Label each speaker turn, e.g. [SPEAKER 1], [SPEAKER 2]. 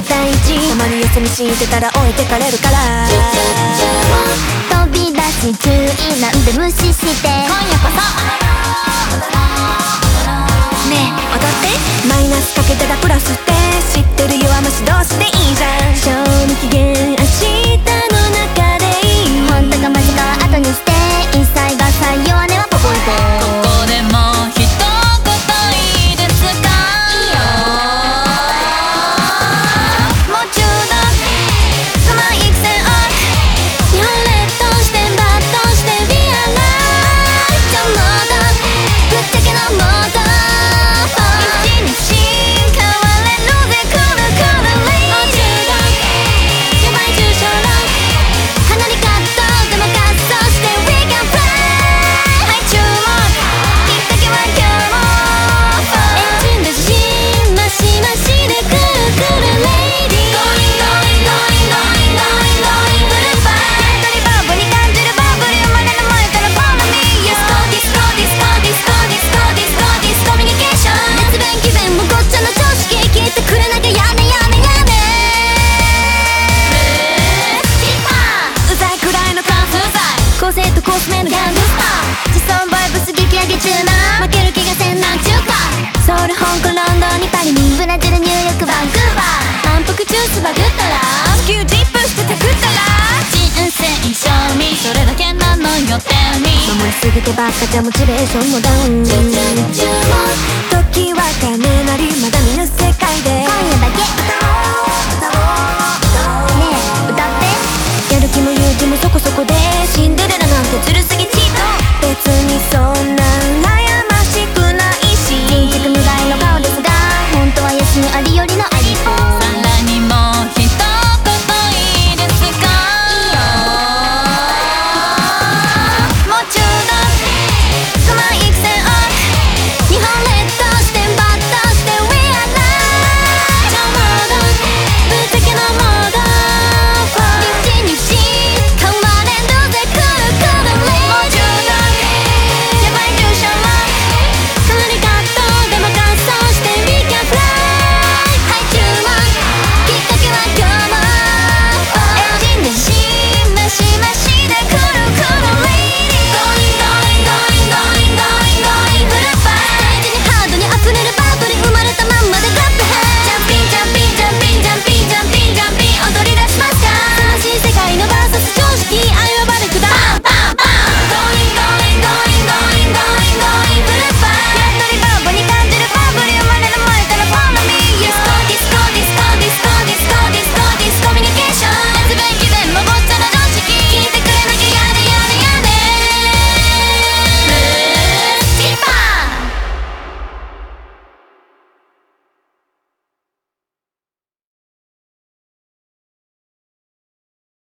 [SPEAKER 1] 大事たまに休み敷いてたら置いてかれるから。
[SPEAKER 2] 飛び出し注意なんで無視して。今夜こそ。ねえ踊って。
[SPEAKER 1] マイナスかけたらプラスって。
[SPEAKER 2] ンドにパリにブラジルニューヨークバンクーバー反復チュー枢バグったら
[SPEAKER 1] 地球ジップしてたくったら
[SPEAKER 3] 人生賞味それだけなのよってみ
[SPEAKER 1] 守りすぎてばっかじゃモチベーションもダウン時は金